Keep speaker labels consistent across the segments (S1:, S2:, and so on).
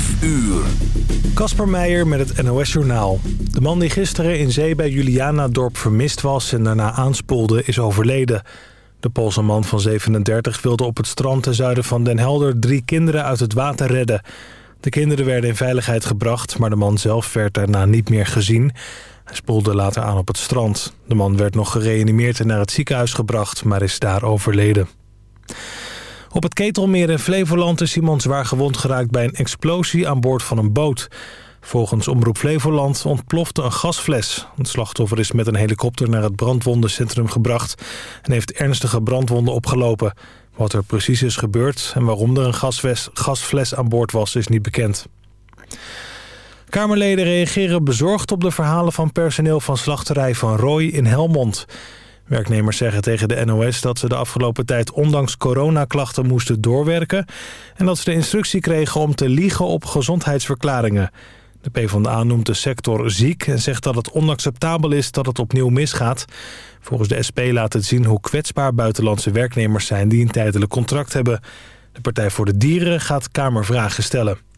S1: 5 uur.
S2: Kasper Meijer met het NOS-journaal. De man die gisteren in zee bij Julianadorp vermist was en daarna aanspoelde is overleden. De Poolse man van 37 wilde op het strand ten zuiden van Den Helder drie kinderen uit het water redden. De kinderen werden in veiligheid gebracht, maar de man zelf werd daarna niet meer gezien. Hij spoelde later aan op het strand. De man werd nog gereanimeerd en naar het ziekenhuis gebracht, maar is daar overleden. Op het Ketelmeer in Flevoland is iemand zwaar gewond geraakt bij een explosie aan boord van een boot. Volgens Omroep Flevoland ontplofte een gasfles. Het slachtoffer is met een helikopter naar het brandwondencentrum gebracht... en heeft ernstige brandwonden opgelopen. Wat er precies is gebeurd en waarom er een gasfles, gasfles aan boord was, is niet bekend. Kamerleden reageren bezorgd op de verhalen van personeel van slachterij Van Roy in Helmond. Werknemers zeggen tegen de NOS dat ze de afgelopen tijd ondanks coronaklachten moesten doorwerken... en dat ze de instructie kregen om te liegen op gezondheidsverklaringen. De PvdA noemt de sector ziek en zegt dat het onacceptabel is dat het opnieuw misgaat. Volgens de SP laat het zien hoe kwetsbaar buitenlandse werknemers zijn die een tijdelijk contract hebben. De Partij voor de Dieren gaat Kamervragen stellen.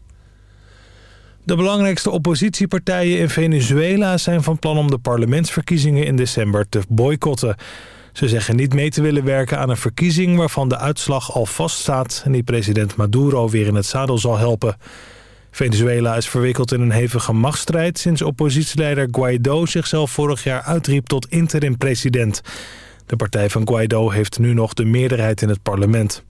S2: De belangrijkste oppositiepartijen in Venezuela zijn van plan om de parlementsverkiezingen in december te boycotten. Ze zeggen niet mee te willen werken aan een verkiezing waarvan de uitslag al vaststaat en die president Maduro weer in het zadel zal helpen. Venezuela is verwikkeld in een hevige machtsstrijd sinds oppositieleider Guaido zichzelf vorig jaar uitriep tot interim-president. De partij van Guaido heeft nu nog de meerderheid in het parlement.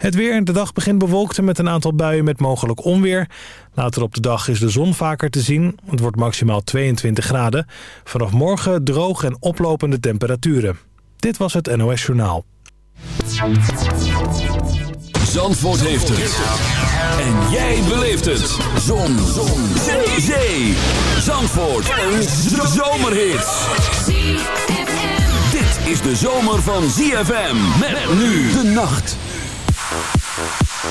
S2: Het weer. De dag begint bewolkt met een aantal buien met mogelijk onweer. Later op de dag is de zon vaker te zien. Het wordt maximaal 22 graden. Vanaf morgen droog en oplopende temperaturen. Dit was het NOS Journaal.
S1: Zandvoort heeft het. En jij beleeft het. Zon. zon. Zee. Zee. Zandvoort. Een zomerhit. Dit is de zomer van ZFM. Met nu de nacht.
S3: You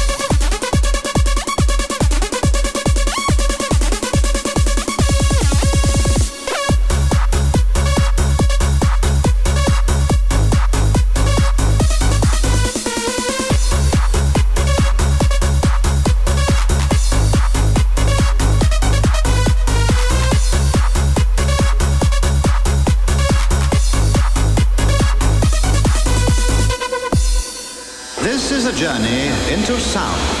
S4: journey into sound.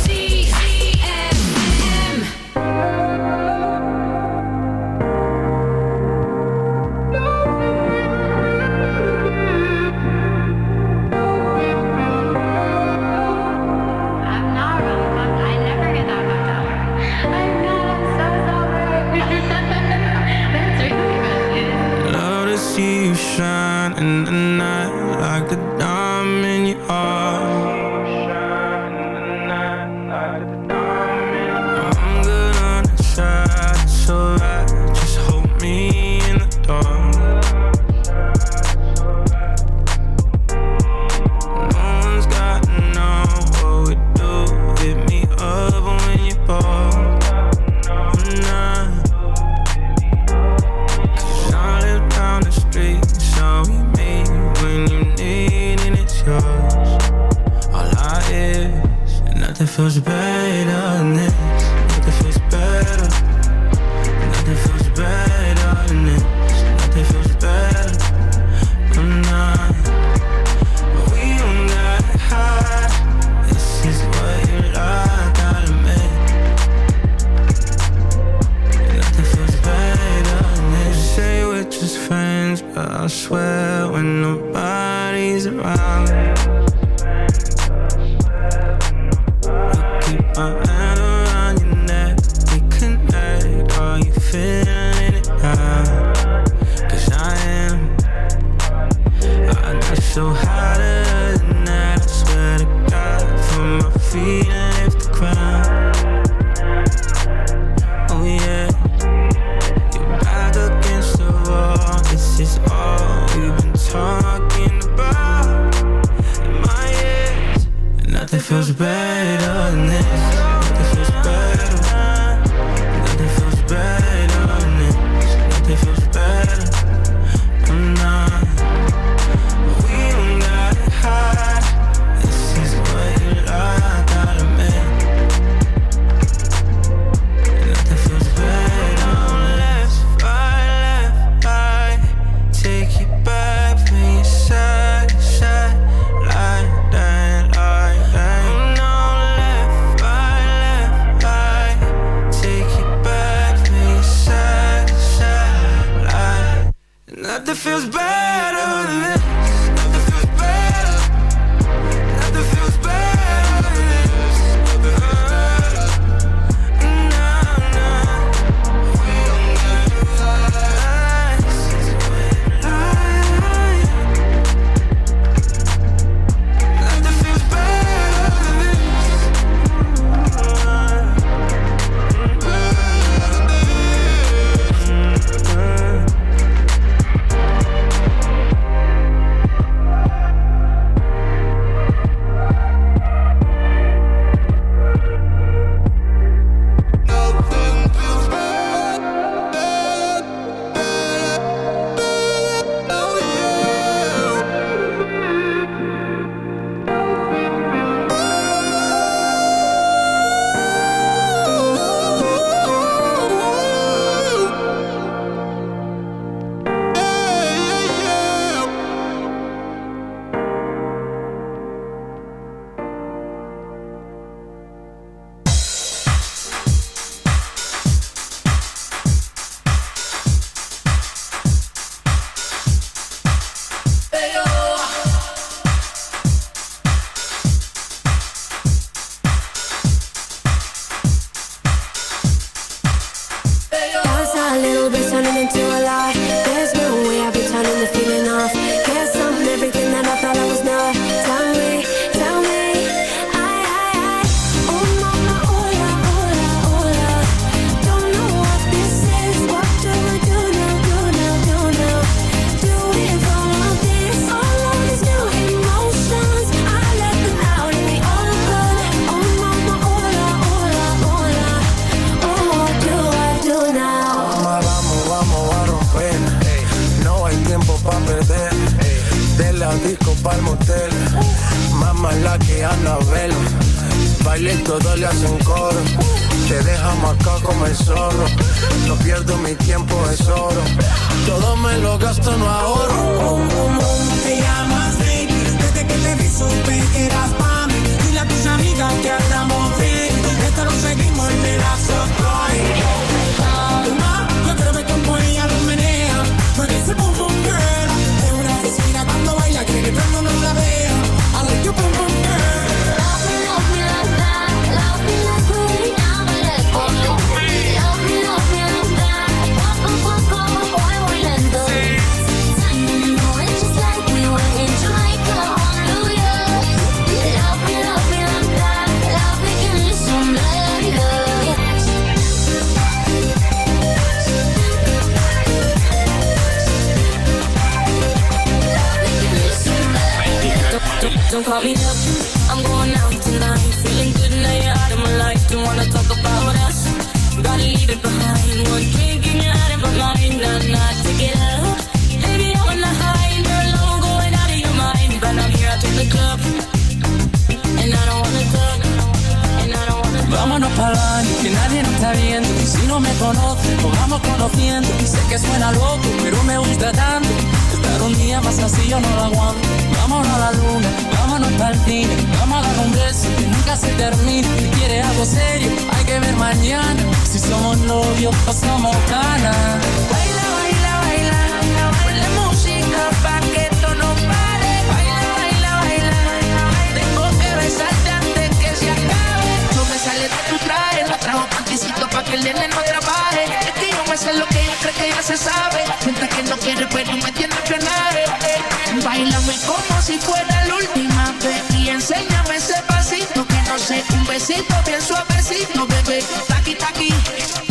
S5: nos vamos conociendo y sé que suena loco, pero me gusta tanto. Estar un día más así yo no lo aguanto. Vámonos a la luna, vámonos para el cine, vamos a dar un beso que nunca se termine. Si quieres algo serio, hay que ver mañana. Si somos novios o somos canas. Baila, baila, baila, baila,
S6: baila
S7: música pa' que esto no pare. Baila, baila, baila, tengo que besarte antes que se acabe. Yo me sale de tu traje, lo trajo tanticito pa' que el nene no trabaje. Pues hacer lo que ella cree que ya se sabe. Siente que no quiere, pero me tiene que eh. Bailame como si fuera la última vez. Y enséñame ese pasito que no sé. Un besito bien suavecito, bebé. Taqui, taqui.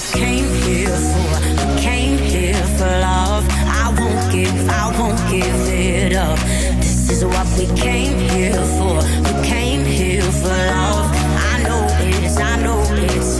S7: came here for, came here for love. I won't give, I won't give it up. This is what we came here for, we came here for love. I know it's,
S6: I know it's.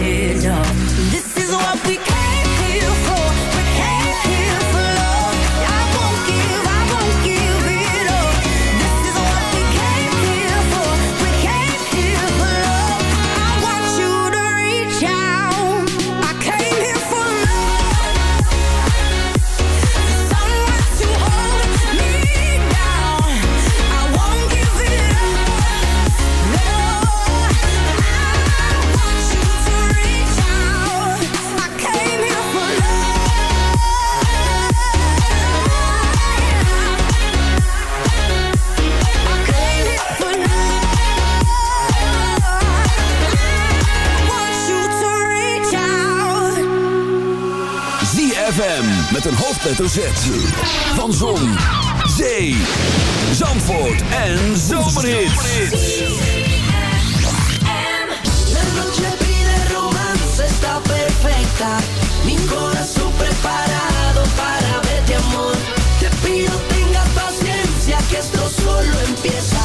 S6: hoofdletter Z. Van Zon, Zee, Zandvoort en Zomerhit.
S8: La noche pide romance, está perfecta. Mi corazón preparado para verte amor. Te pido tengas paciencia, que esto solo empieza.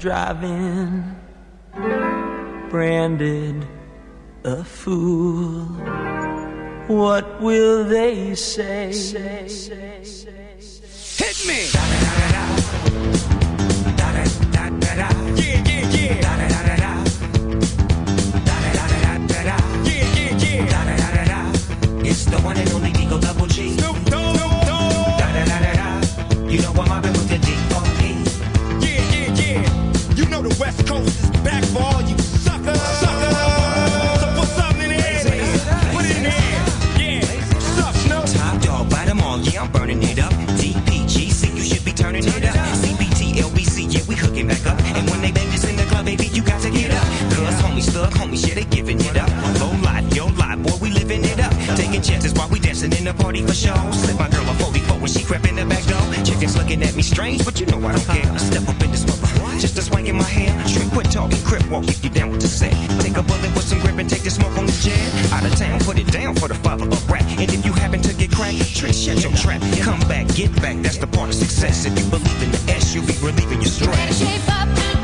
S9: driving, branded a fool. What will they say?
S10: Hit me! For show. Slip my girl a 44 when she crept in the back door. Chickens looking at me strange, but you know I don't care. I step up in this mother, just a swank in my hand. Straight quit talking, crip walk if you down with the set. Take a bullet with some grip and take the smoke on the jet. Out of town, put it down for the father of rap. And if you happen to get cracked, trick, shut your trap. Come back, get back, that's the part of success. If you believe in the S, you'll be relieving your stress.
S11: Shape up.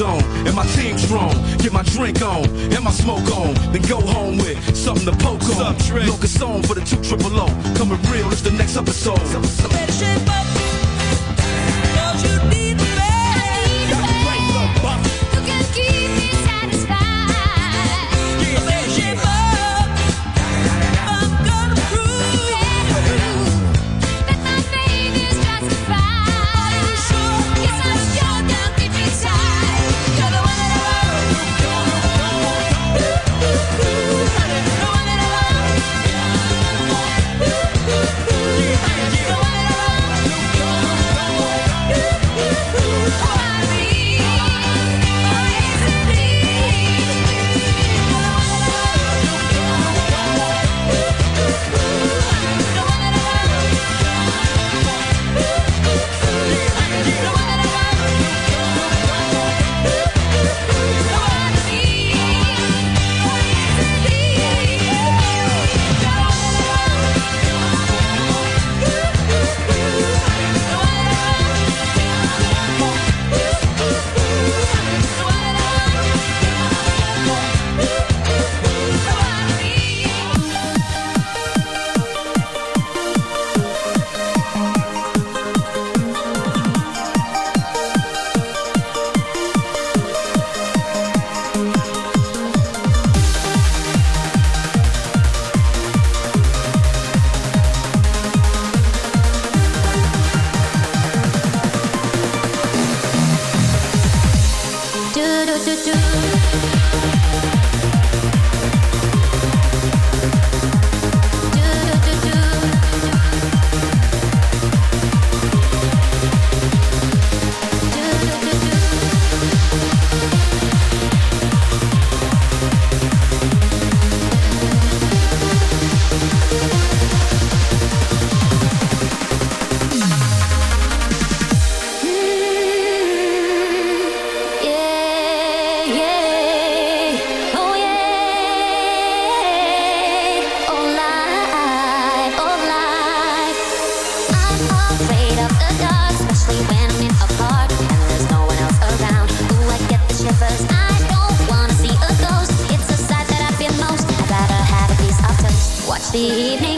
S11: On
S12: and my team strong. Get my drink on and my smoke on, then go home with something to poke on. Locus on for the two triple O. Coming real, it's the next episode.
S11: The
S12: evening.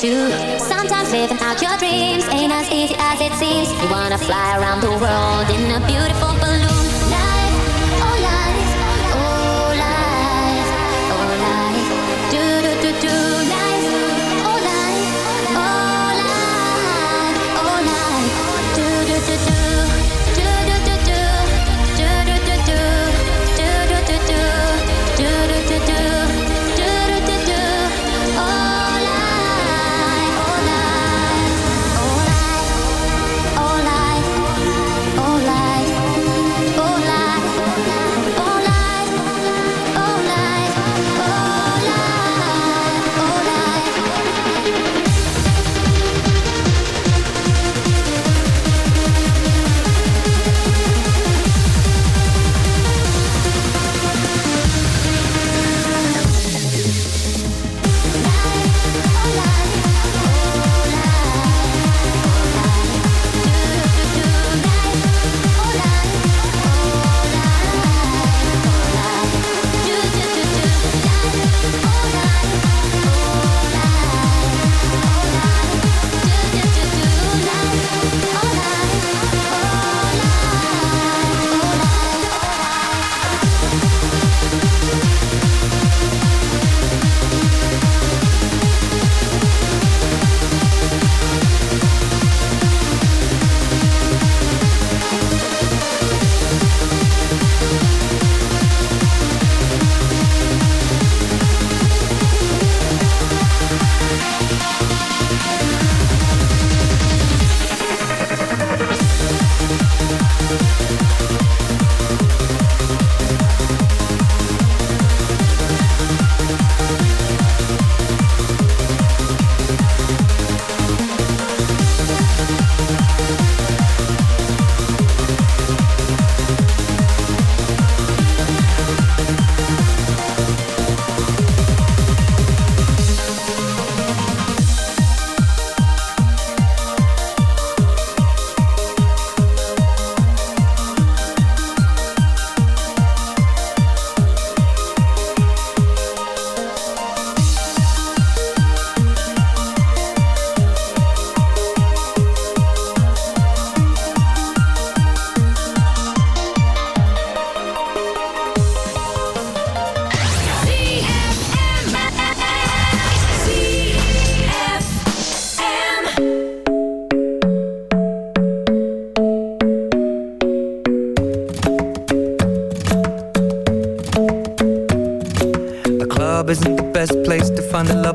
S12: To. Sometimes living out your dreams ain't as easy as it seems. You wanna fly around the world in a beautiful balloon.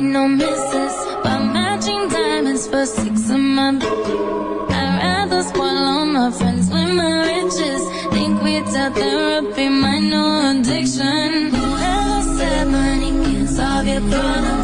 S13: need no misses, but matching diamonds for six a month. I'd rather spoil all my friends with my riches. Think without therapy, my new addiction. Whoever said money can't solve your problems.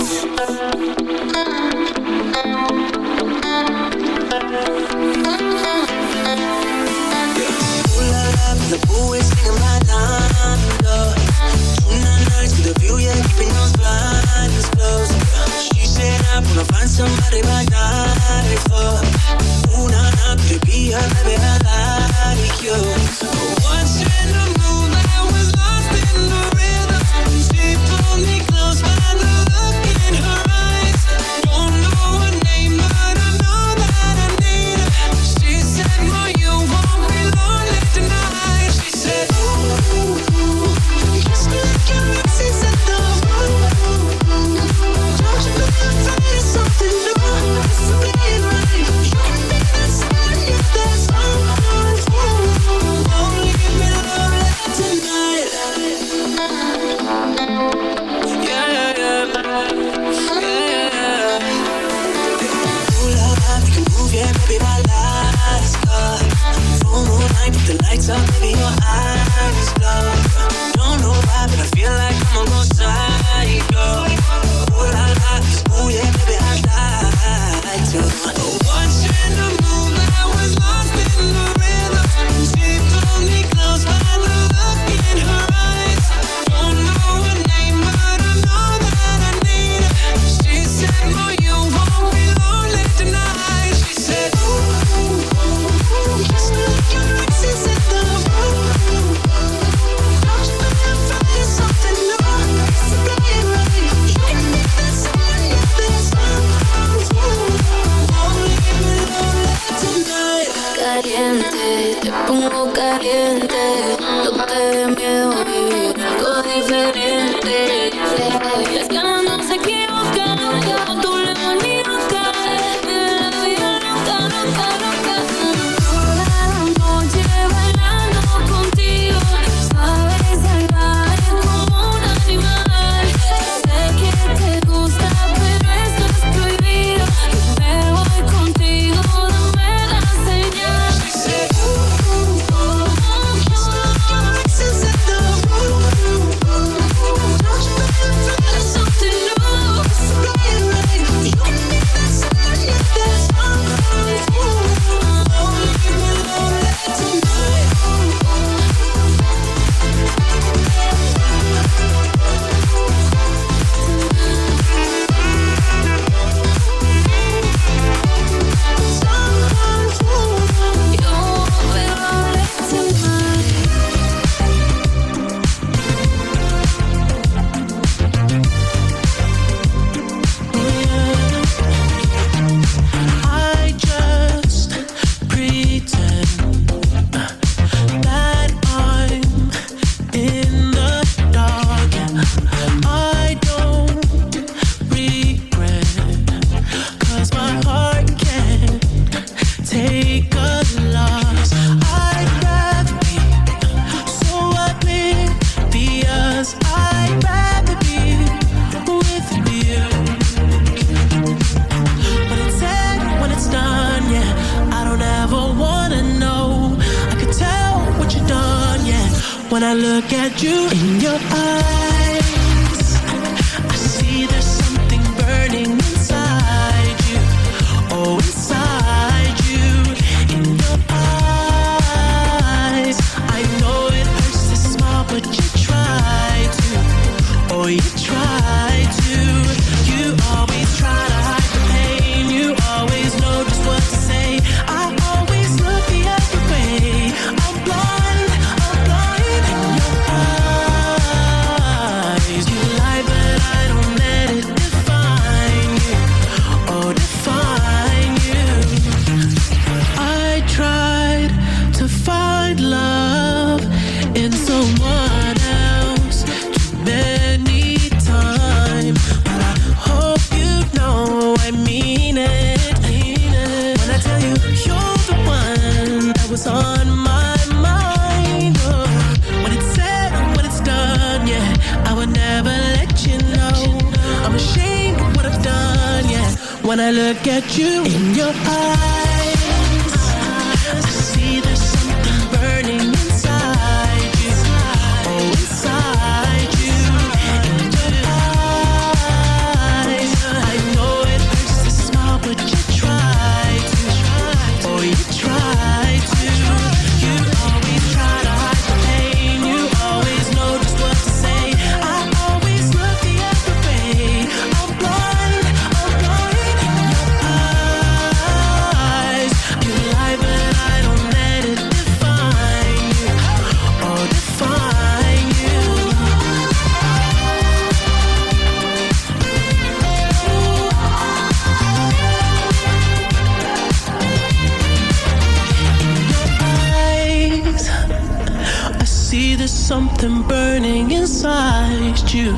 S5: see there's something burning inside you.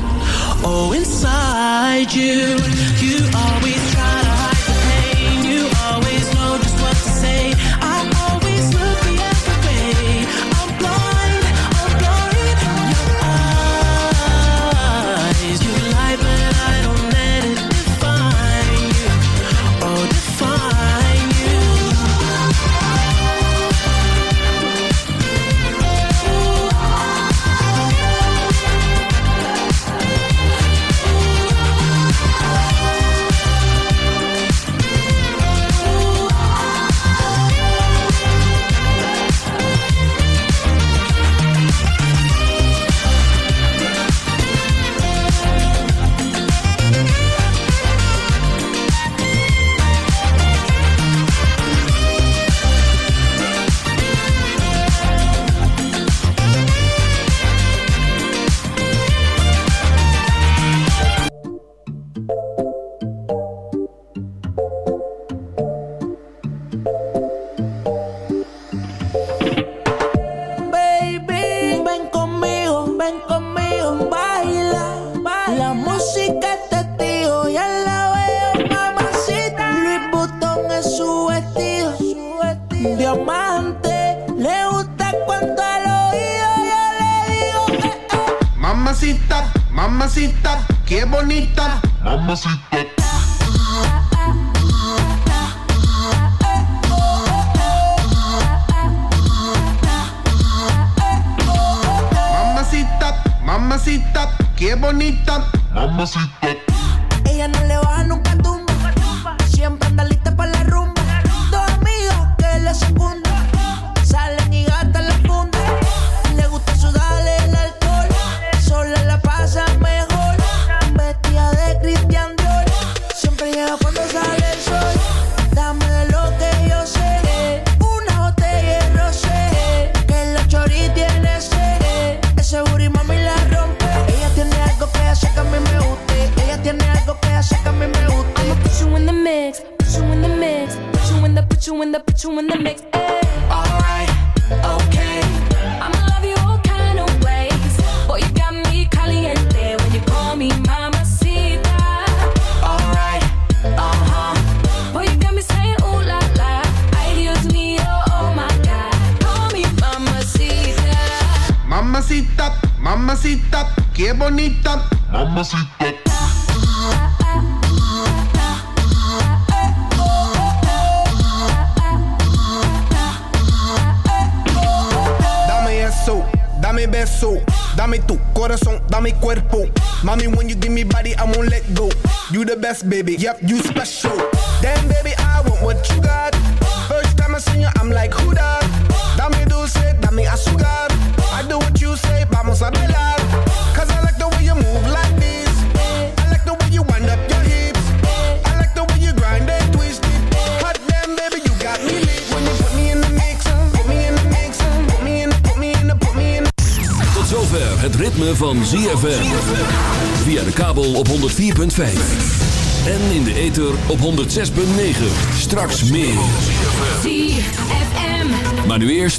S5: Oh, inside you. You always try to.